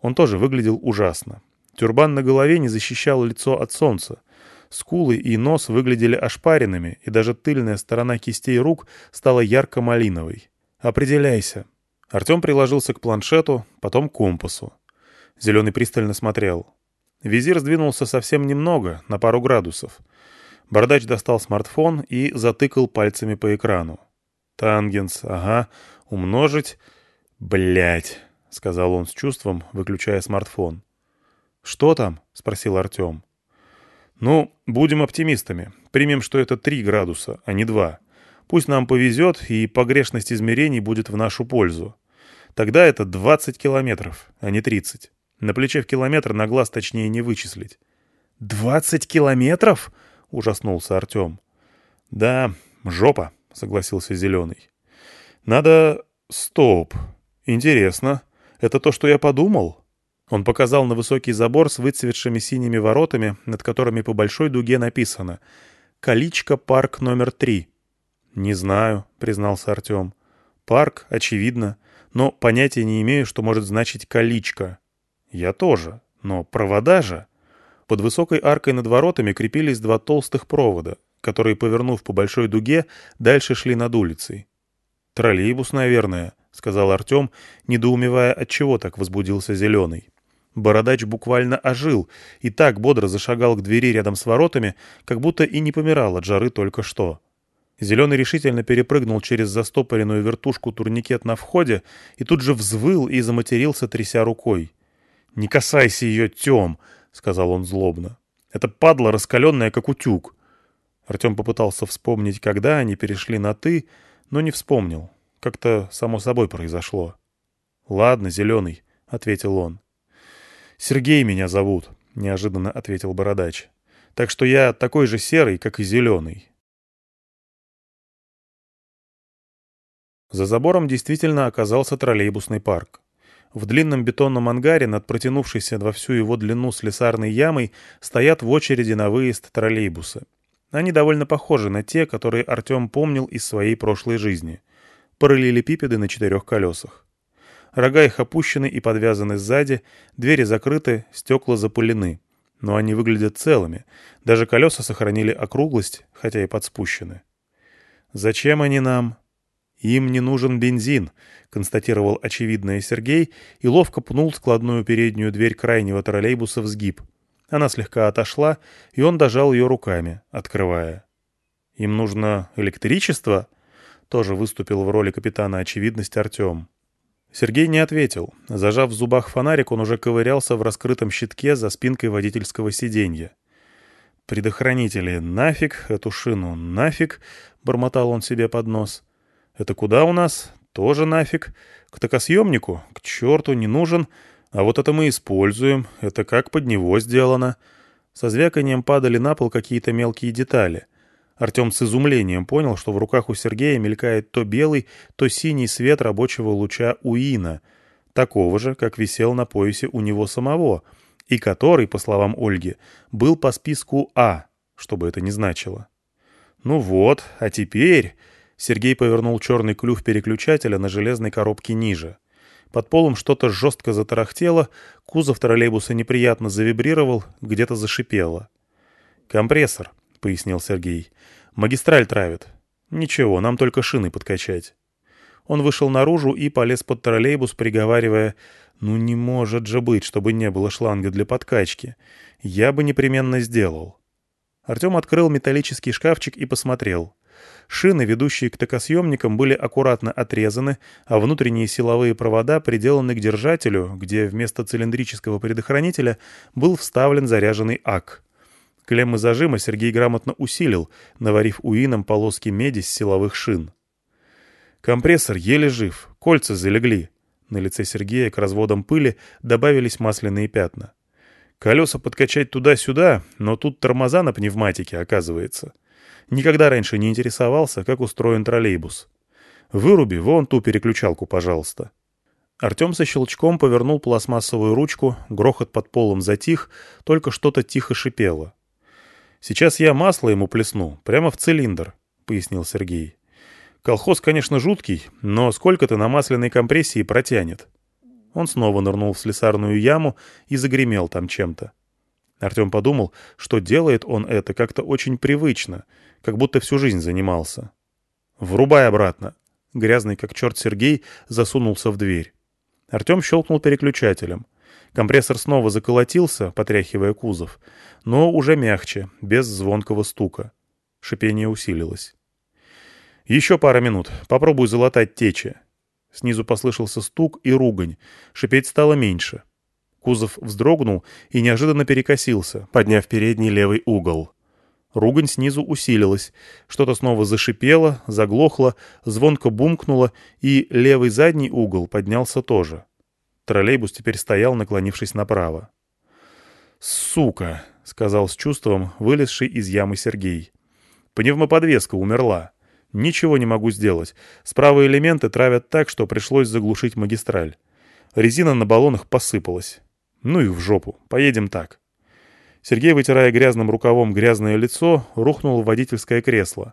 Он тоже выглядел ужасно. Тюрбан на голове не защищал лицо от солнца. Скулы и нос выглядели ошпаренными, и даже тыльная сторона кистей рук стала ярко-малиновой. «Определяйся». Артем приложился к планшету, потом к компасу. Зеленый пристально смотрел. Визир сдвинулся совсем немного, на пару градусов. Бородач достал смартфон и затыкал пальцами по экрану. «Тангенс, ага, умножить...» Блять, сказал он с чувством, выключая смартфон. «Что там?» — спросил Артем. «Ну, будем оптимистами. Примем, что это три градуса, а не два. Пусть нам повезет, и погрешность измерений будет в нашу пользу. Тогда это 20 километров, а не 30. На плече в километр на глаз точнее не вычислить». «Двадцать километров?» — ужаснулся Артем. «Да, жопа», — согласился Зеленый. «Надо... Стоп. «Интересно. Это то, что я подумал?» Он показал на высокий забор с выцветшими синими воротами, над которыми по большой дуге написано «Каличка парк номер три». «Не знаю», — признался Артем. «Парк, очевидно, но понятия не имею, что может значить «каличка». «Я тоже, но провода же...» Под высокой аркой над воротами крепились два толстых провода, которые, повернув по большой дуге, дальше шли над улицей. «Троллейбус, наверное», — сказал Артем, недоумевая, от чего так возбудился Зеленый. Бородач буквально ожил и так бодро зашагал к двери рядом с воротами, как будто и не помирал от жары только что. Зеленый решительно перепрыгнул через застопоренную вертушку турникет на входе и тут же взвыл и заматерился, тряся рукой. «Не касайся ее, Тем!» — сказал он злобно. «Это падла раскаленная, как утюг». Артем попытался вспомнить, когда они перешли на «ты», но не вспомнил. Как-то само собой произошло. «Ладно, зеленый», — ответил он. «Сергей меня зовут», — неожиданно ответил Бородач. «Так что я такой же серый, как и зеленый». За забором действительно оказался троллейбусный парк. В длинном бетонном ангаре над протянувшейся во всю его длину слесарной ямой стоят в очереди на выезд троллейбусы. Они довольно похожи на те, которые Артем помнил из своей прошлой жизни. Параллелепипеды на четырех колесах. Рога их опущены и подвязаны сзади, двери закрыты, стекла запылены. Но они выглядят целыми. Даже колеса сохранили округлость, хотя и подспущены. «Зачем они нам?» «Им не нужен бензин», — констатировал очевидное Сергей и ловко пнул складную переднюю дверь крайнего троллейбуса в сгиб. Она слегка отошла, и он дожал ее руками, открывая. «Им нужно электричество?» Тоже выступил в роли капитана очевидность Артем. Сергей не ответил. Зажав в зубах фонарик, он уже ковырялся в раскрытом щитке за спинкой водительского сиденья. «Предохранители, нафиг, эту шину, нафиг!» — бормотал он себе под нос. «Это куда у нас? Тоже нафиг. К токосъемнику? К черту, не нужен. А вот это мы используем. Это как под него сделано». Со звяканием падали на пол какие-то мелкие детали. Артем с изумлением понял, что в руках у Сергея мелькает то белый, то синий свет рабочего луча Уина, такого же, как висел на поясе у него самого, и который, по словам Ольги, был по списку А, что бы это ни значило. «Ну вот, а теперь...» Сергей повернул черный клюв переключателя на железной коробке ниже. Под полом что-то жестко затарахтело, кузов троллейбуса неприятно завибрировал, где-то зашипело. «Компрессор», — пояснил Сергей. Магистраль травит. Ничего, нам только шины подкачать. Он вышел наружу и полез под троллейбус, приговаривая, «Ну не может же быть, чтобы не было шланга для подкачки. Я бы непременно сделал». Артем открыл металлический шкафчик и посмотрел. Шины, ведущие к токосъемникам, были аккуратно отрезаны, а внутренние силовые провода приделаны к держателю, где вместо цилиндрического предохранителя был вставлен заряженный ак. Клеммы зажима Сергей грамотно усилил, наварив уином полоски меди с силовых шин. Компрессор еле жив, кольца залегли. На лице Сергея к разводам пыли добавились масляные пятна. Колеса подкачать туда-сюда, но тут тормоза на пневматике, оказывается. Никогда раньше не интересовался, как устроен троллейбус. Выруби вон ту переключалку, пожалуйста. Артем со щелчком повернул пластмассовую ручку, грохот под полом затих, только что-то тихо шипело. Сейчас я масло ему плесну, прямо в цилиндр», — пояснил Сергей. «Колхоз, конечно, жуткий, но сколько-то на масляной компрессии протянет». Он снова нырнул в слесарную яму и загремел там чем-то. Артем подумал, что делает он это как-то очень привычно, как будто всю жизнь занимался. «Врубай обратно!» Грязный как черт Сергей засунулся в дверь. Артем щелкнул переключателем. Компрессор снова заколотился, потряхивая кузов, но уже мягче, без звонкого стука. Шипение усилилось. «Еще пара минут. Попробуй залатать течи». Снизу послышался стук и ругань. Шипеть стало меньше. Кузов вздрогнул и неожиданно перекосился, подняв передний левый угол. Ругань снизу усилилась. Что-то снова зашипело, заглохло, звонко бумкнуло, и левый задний угол поднялся тоже. Троллейбус теперь стоял, наклонившись направо. «Сука!» — сказал с чувством вылезший из ямы Сергей. «Пневмоподвеска умерла. Ничего не могу сделать. Справа элементы травят так, что пришлось заглушить магистраль. Резина на баллонах посыпалась. Ну и в жопу. Поедем так». Сергей, вытирая грязным рукавом грязное лицо, рухнул в водительское кресло.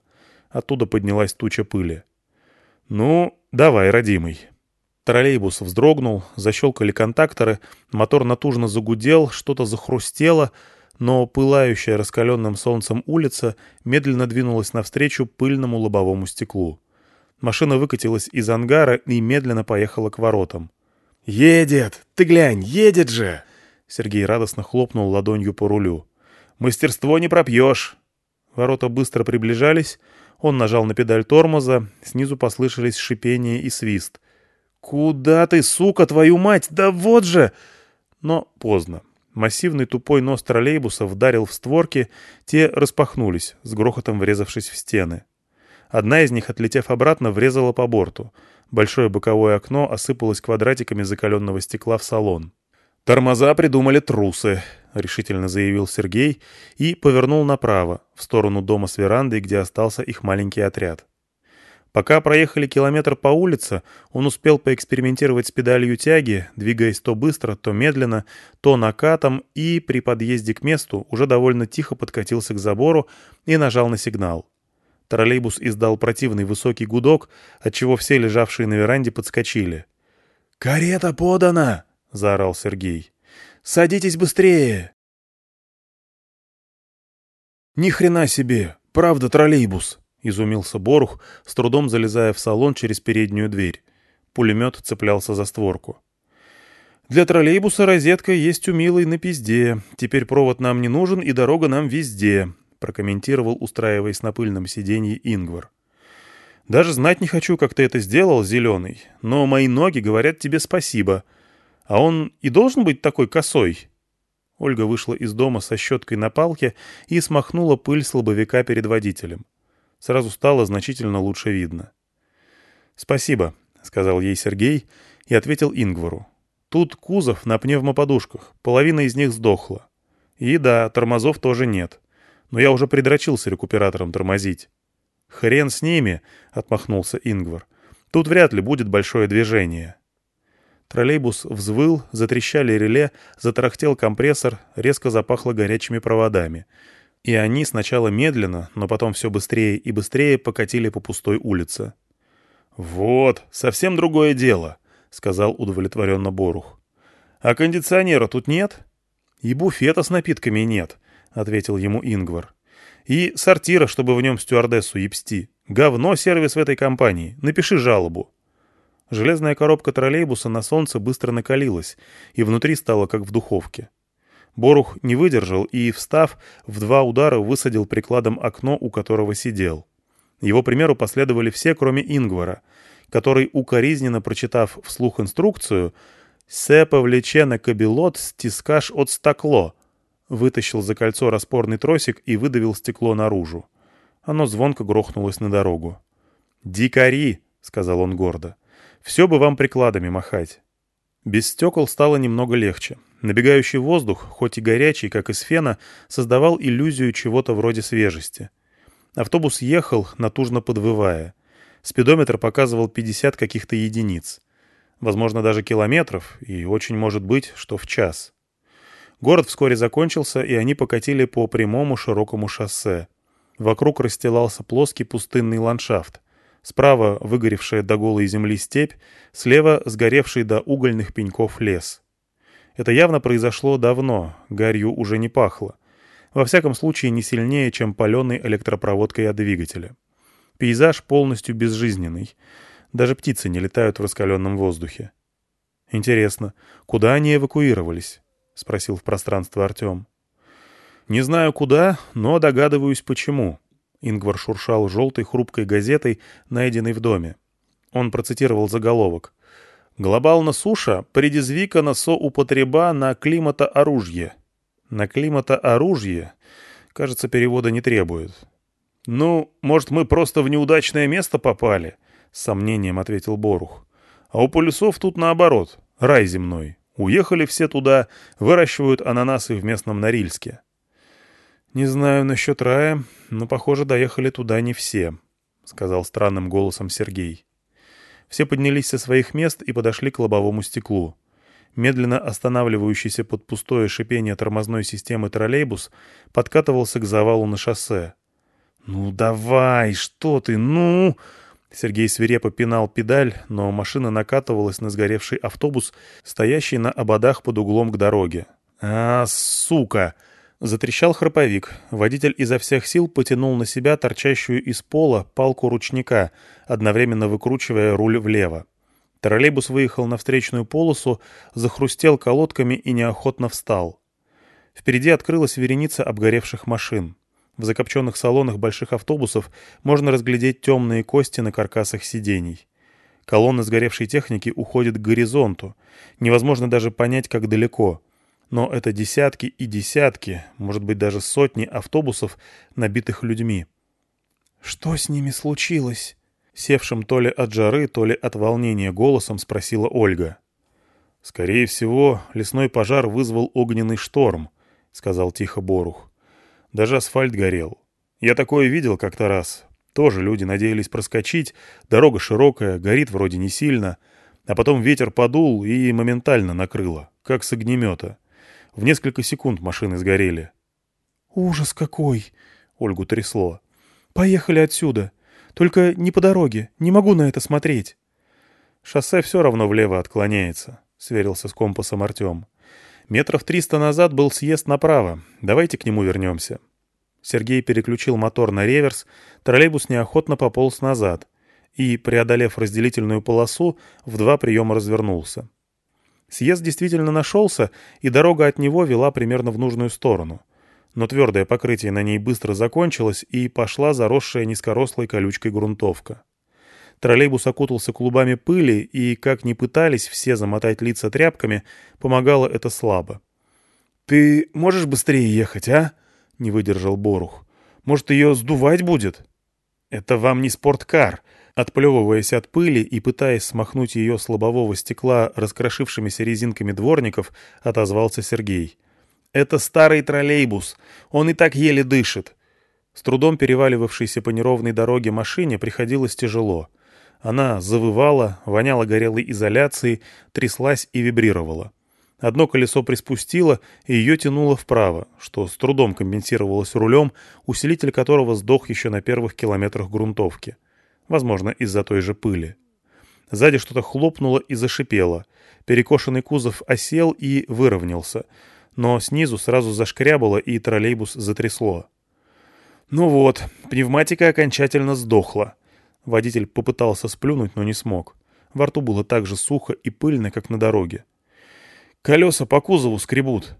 Оттуда поднялась туча пыли. «Ну, давай, родимый». Троллейбус вздрогнул, защелкали контакторы, мотор натужно загудел, что-то захрустело, но пылающая раскаленным солнцем улица медленно двинулась навстречу пыльному лобовому стеклу. Машина выкатилась из ангара и медленно поехала к воротам. «Едет! Ты глянь, едет же!» Сергей радостно хлопнул ладонью по рулю. «Мастерство не пропьешь!» Ворота быстро приближались, он нажал на педаль тормоза, снизу послышались шипение и свист — «Куда ты, сука, твою мать? Да вот же!» Но поздно. Массивный тупой нос троллейбуса вдарил в створки, те распахнулись, с грохотом врезавшись в стены. Одна из них, отлетев обратно, врезала по борту. Большое боковое окно осыпалось квадратиками закаленного стекла в салон. «Тормоза придумали трусы», — решительно заявил Сергей и повернул направо, в сторону дома с верандой, где остался их маленький отряд. Пока проехали километр по улице, он успел поэкспериментировать с педалью тяги, двигаясь то быстро, то медленно, то накатом, и при подъезде к месту уже довольно тихо подкатился к забору и нажал на сигнал. Троллейбус издал противный высокий гудок, отчего все лежавшие на веранде подскочили. «Карета подана!» — заорал Сергей. «Садитесь быстрее!» «Ни хрена себе! Правда, троллейбус!» — изумился Борух, с трудом залезая в салон через переднюю дверь. Пулемет цеплялся за створку. «Для троллейбуса розетка есть у Милой на пизде. Теперь провод нам не нужен и дорога нам везде», — прокомментировал, устраиваясь на пыльном сиденье Ингвар. «Даже знать не хочу, как ты это сделал, Зеленый, но мои ноги говорят тебе спасибо. А он и должен быть такой косой?» Ольга вышла из дома со щеткой на палке и смахнула пыль с лобовика перед водителем. Сразу стало значительно лучше видно. «Спасибо», — сказал ей Сергей и ответил Ингвару. «Тут кузов на пневмоподушках, половина из них сдохла. И да, тормозов тоже нет. Но я уже придрочился рекуператором тормозить». «Хрен с ними», — отмахнулся Ингвар. «Тут вряд ли будет большое движение». Троллейбус взвыл, затрещали реле, затарахтел компрессор, резко запахло горячими проводами — и они сначала медленно, но потом все быстрее и быстрее покатили по пустой улице. «Вот, совсем другое дело», — сказал удовлетворенно Борух. «А кондиционера тут нет?» «И буфета с напитками нет», — ответил ему Ингвар. «И сортира, чтобы в нем стюардессу ебсти. Говно сервис в этой компании. Напиши жалобу». Железная коробка троллейбуса на солнце быстро накалилась, и внутри стало как в духовке. Борух не выдержал и, встав, в два удара высадил прикладом окно, у которого сидел. Его примеру последовали все, кроме Ингвара, который, укоризненно прочитав вслух инструкцию «Се повлечено кабелот стискаш от стакло», вытащил за кольцо распорный тросик и выдавил стекло наружу. Оно звонко грохнулось на дорогу. «Дикари!» — сказал он гордо. «Все бы вам прикладами махать». Без стекол стало немного легче. Набегающий воздух, хоть и горячий, как из фена, создавал иллюзию чего-то вроде свежести. Автобус ехал, натужно подвывая. Спидометр показывал 50 каких-то единиц. Возможно, даже километров, и очень может быть, что в час. Город вскоре закончился, и они покатили по прямому широкому шоссе. Вокруг расстилался плоский пустынный ландшафт. Справа выгоревшая до голой земли степь, слева сгоревший до угольных пеньков лес. Это явно произошло давно, гарью уже не пахло. Во всяком случае, не сильнее, чем паленой электропроводкой от двигателя. Пейзаж полностью безжизненный. Даже птицы не летают в раскаленном воздухе. «Интересно, куда они эвакуировались?» — спросил в пространство Артем. «Не знаю куда, но догадываюсь, почему». Ингвар шуршал желтой хрупкой газетой, найденной в доме. Он процитировал заголовок. Глобална суша предизвикана со употреба на климата-оружие. На климата-оружие, кажется, перевода не требует. «Ну, может, мы просто в неудачное место попали?» — с сомнением ответил Борух. «А у полюсов тут наоборот, рай земной. Уехали все туда, выращивают ананасы в местном Норильске». «Не знаю насчет рая, но, похоже, доехали туда не все», — сказал странным голосом Сергей. Все поднялись со своих мест и подошли к лобовому стеклу. Медленно останавливающийся под пустое шипение тормозной системы троллейбус подкатывался к завалу на шоссе. «Ну давай, что ты, ну!» Сергей свирепо пинал педаль, но машина накатывалась на сгоревший автобус, стоящий на ободах под углом к дороге. «А, сука!» Затрещал храповик. Водитель изо всех сил потянул на себя торчащую из пола палку ручника, одновременно выкручивая руль влево. Троллейбус выехал на встречную полосу, захрустел колодками и неохотно встал. Впереди открылась вереница обгоревших машин. В закопченных салонах больших автобусов можно разглядеть темные кости на каркасах сидений. Колонна сгоревшей техники уходит к горизонту. Невозможно даже понять, как далеко — но это десятки и десятки, может быть даже сотни автобусов, набитых людьми. «Что с ними случилось?» Севшим то ли от жары, то ли от волнения голосом спросила Ольга. «Скорее всего, лесной пожар вызвал огненный шторм», — сказал тихо Борух. «Даже асфальт горел. Я такое видел как-то раз. Тоже люди надеялись проскочить, дорога широкая, горит вроде не сильно. А потом ветер подул и моментально накрыло, как с огнемета. В несколько секунд машины сгорели. «Ужас какой!» — Ольгу трясло. «Поехали отсюда. Только не по дороге. Не могу на это смотреть». «Шоссе все равно влево отклоняется», — сверился с компасом Артем. «Метров триста назад был съезд направо. Давайте к нему вернемся». Сергей переключил мотор на реверс, троллейбус неохотно пополз назад и, преодолев разделительную полосу, в два приема развернулся. Съезд действительно нашелся, и дорога от него вела примерно в нужную сторону. Но твердое покрытие на ней быстро закончилось, и пошла заросшая низкорослой колючкой грунтовка. Троллейбус окутался клубами пыли, и, как ни пытались все замотать лица тряпками, помогало это слабо. «Ты можешь быстрее ехать, а?» — не выдержал Борух. «Может, ее сдувать будет?» «Это вам не спорткар», Отплевываясь от пыли и пытаясь смахнуть ее с лобового стекла раскрошившимися резинками дворников, отозвался Сергей. «Это старый троллейбус. Он и так еле дышит». С трудом переваливавшейся по неровной дороге машине приходилось тяжело. Она завывала, воняла горелой изоляцией, тряслась и вибрировала. Одно колесо приспустило, и ее тянуло вправо, что с трудом компенсировалось рулем, усилитель которого сдох еще на первых километрах грунтовки. Возможно, из-за той же пыли. Сзади что-то хлопнуло и зашипело. Перекошенный кузов осел и выровнялся. Но снизу сразу зашкрябало, и троллейбус затрясло. Ну вот, пневматика окончательно сдохла. Водитель попытался сплюнуть, но не смог. Во рту было так же сухо и пыльно, как на дороге. «Колеса по кузову скребут».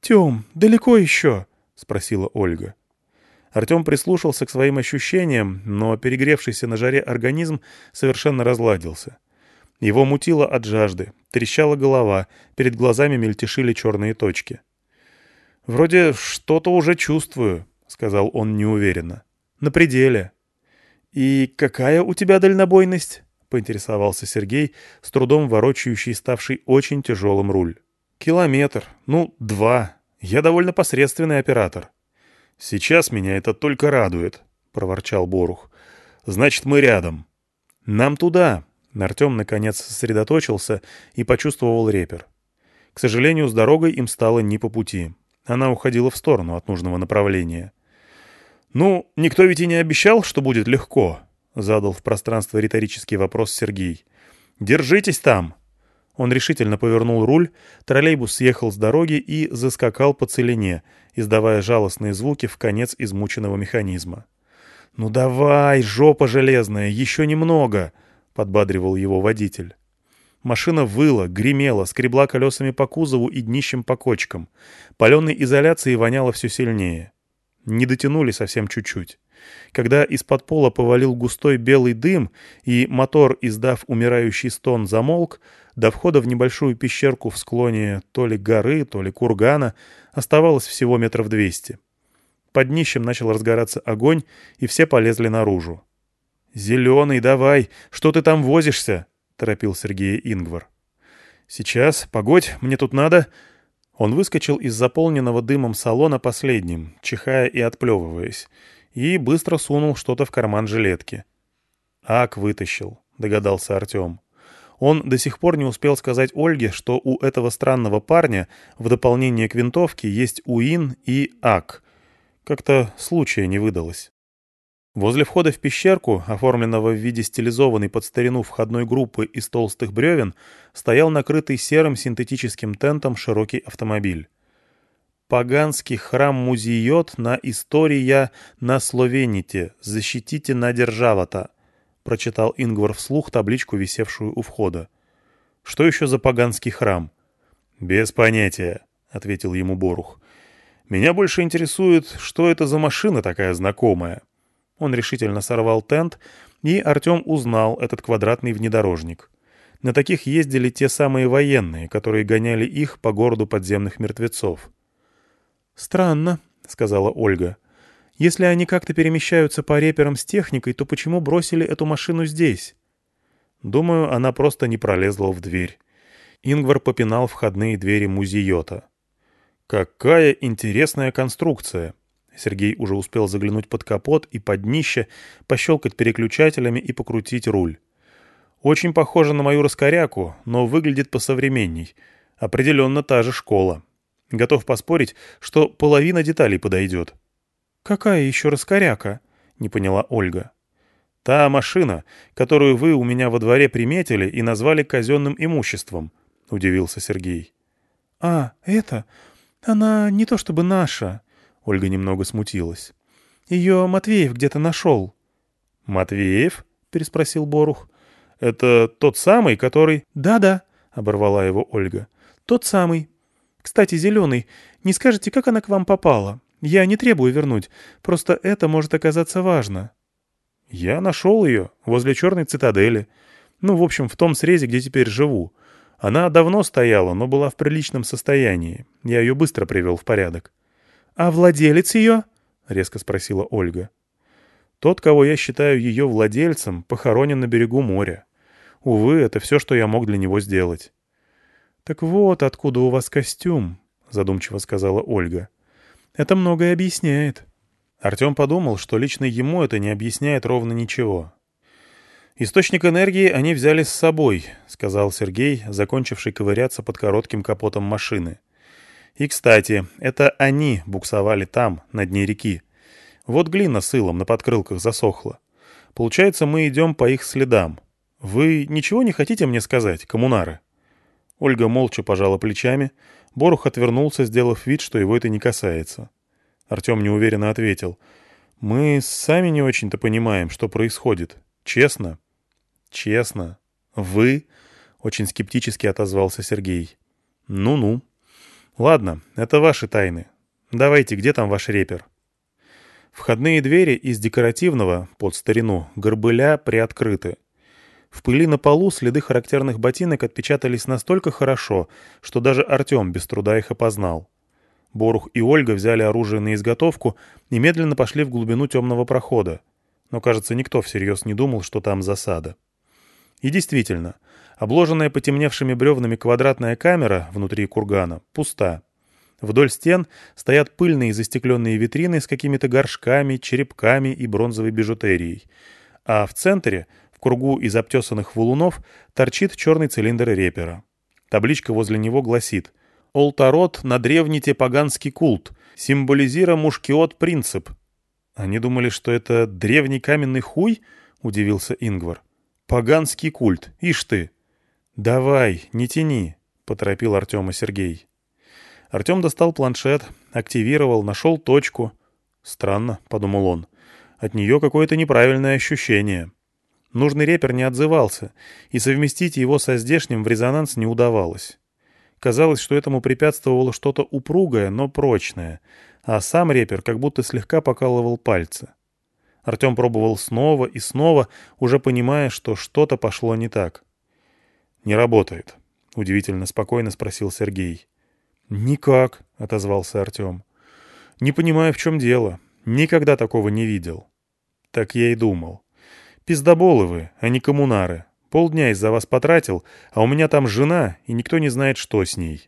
«Тем, далеко еще?» — спросила Ольга. Артем прислушался к своим ощущениям, но перегревшийся на жаре организм совершенно разладился. Его мутило от жажды, трещала голова, перед глазами мельтешили черные точки. «Вроде что-то уже чувствую», — сказал он неуверенно. «На пределе». «И какая у тебя дальнобойность?» — поинтересовался Сергей, с трудом ворочающий ставший очень тяжелым руль. «Километр. Ну, два. Я довольно посредственный оператор». «Сейчас меня это только радует», — проворчал Борух. «Значит, мы рядом». «Нам туда», — Артем наконец сосредоточился и почувствовал репер. К сожалению, с дорогой им стало не по пути. Она уходила в сторону от нужного направления. «Ну, никто ведь и не обещал, что будет легко», — задал в пространство риторический вопрос Сергей. «Держитесь там!» Он решительно повернул руль, троллейбус съехал с дороги и заскакал по целине, издавая жалостные звуки в конец измученного механизма. «Ну давай, жопа железная, еще немного!» — подбадривал его водитель. Машина выла, гремела, скребла колесами по кузову и днищем по кочкам. Паленой изоляцией воняло все сильнее. Не дотянули совсем чуть-чуть. Когда из-под пола повалил густой белый дым, и мотор, издав умирающий стон, замолк, до входа в небольшую пещерку в склоне то ли горы, то ли кургана оставалось всего метров двести. Под днищем начал разгораться огонь, и все полезли наружу. «Зеленый, давай! Что ты там возишься?» — торопил Сергей Ингвар. «Сейчас, погодь, мне тут надо...» Он выскочил из заполненного дымом салона последним, чихая и отплевываясь и быстро сунул что-то в карман жилетки. «Ак вытащил», — догадался Артем. Он до сих пор не успел сказать Ольге, что у этого странного парня в дополнение к винтовке есть УИН и АК. Как-то случая не выдалось. Возле входа в пещерку, оформленного в виде стилизованной под старину входной группы из толстых бревен, стоял накрытый серым синтетическим тентом широкий автомобиль. Паганский храм музейот на история на словените, защитите на державата, прочитал Ингвар вслух табличку, висевшую у входа. Что еще за паганский храм? Без понятия, ответил ему Борух. Меня больше интересует, что это за машина такая знакомая. Он решительно сорвал тент, и Артем узнал этот квадратный внедорожник. На таких ездили те самые военные, которые гоняли их по городу подземных мертвецов. «Странно», — сказала Ольга. «Если они как-то перемещаются по реперам с техникой, то почему бросили эту машину здесь?» Думаю, она просто не пролезла в дверь. Ингвар попинал входные двери музеёта. «Какая интересная конструкция!» Сергей уже успел заглянуть под капот и под днище, пощелкать переключателями и покрутить руль. Очень похоже на мою раскоряку, но выглядит посовременней. Определенно та же школа. Готов поспорить, что половина деталей подойдет. «Какая еще раскоряка?» — не поняла Ольга. «Та машина, которую вы у меня во дворе приметили и назвали казенным имуществом», — удивился Сергей. «А, это? Она не то чтобы наша», — Ольга немного смутилась. «Ее Матвеев где-то нашел». «Матвеев?» — переспросил Борух. «Это тот самый, который...» «Да-да», — оборвала его Ольга. «Тот самый. Кстати, Зеленый, не скажете, как она к вам попала? Я не требую вернуть, просто это может оказаться важно». «Я нашел ее возле черной цитадели. Ну, в общем, в том срезе, где теперь живу. Она давно стояла, но была в приличном состоянии. Я ее быстро привел в порядок». «А владелец ее?» — резко спросила Ольга. «Тот, кого я считаю ее владельцем, похоронен на берегу моря. Увы, это все, что я мог для него сделать». «Так вот откуда у вас костюм», — задумчиво сказала Ольга. Это многое объясняет. Артем подумал, что лично ему это не объясняет ровно ничего. «Источник энергии они взяли с собой», — сказал Сергей, закончивший ковыряться под коротким капотом машины. «И, кстати, это они буксовали там, на дне реки. Вот глина с илом на подкрылках засохла. Получается, мы идем по их следам. Вы ничего не хотите мне сказать, коммунары?» Ольга молча пожала плечами, — Борух отвернулся, сделав вид, что его это не касается. Артем неуверенно ответил. «Мы сами не очень-то понимаем, что происходит. Честно?» «Честно. Вы?» — очень скептически отозвался Сергей. «Ну-ну. Ладно, это ваши тайны. Давайте, где там ваш репер?» Входные двери из декоративного, под старину, горбыля приоткрыты. В пыли на полу следы характерных ботинок отпечатались настолько хорошо, что даже Артем без труда их опознал. Борух и Ольга взяли оружие на изготовку и медленно пошли в глубину темного прохода. Но, кажется, никто всерьез не думал, что там засада. И действительно, обложенная потемневшими бревнами квадратная камера внутри кургана пуста. Вдоль стен стоят пыльные застекленные витрины с какими-то горшками, черепками и бронзовой бижутерией. А в центре в кругу из обтесанных валунов торчит черный цилиндр репера. Табличка возле него гласит «Олтарот на древний тепаганский культ, символизира мушкиот принцип». Они думали, что это древний каменный хуй? Удивился Ингвар. Паганский культ, ишь ты. Давай, не тяни, поторопил Артема Сергей. Артем достал планшет, активировал, нашел точку. Странно, подумал он. От нее какое-то неправильное ощущение. Нужный репер не отзывался, и совместить его со здешним в резонанс не удавалось. Казалось, что этому препятствовало что-то упругое, но прочное, а сам репер как будто слегка покалывал пальцы. Артем пробовал снова и снова, уже понимая, что что-то пошло не так. «Не работает», — удивительно спокойно спросил Сергей. «Никак», — отозвался Артем. «Не понимаю, в чем дело. Никогда такого не видел». «Так я и думал. Пиздоболы вы, а не коммунары. Полдня из-за вас потратил, а у меня там жена, и никто не знает, что с ней.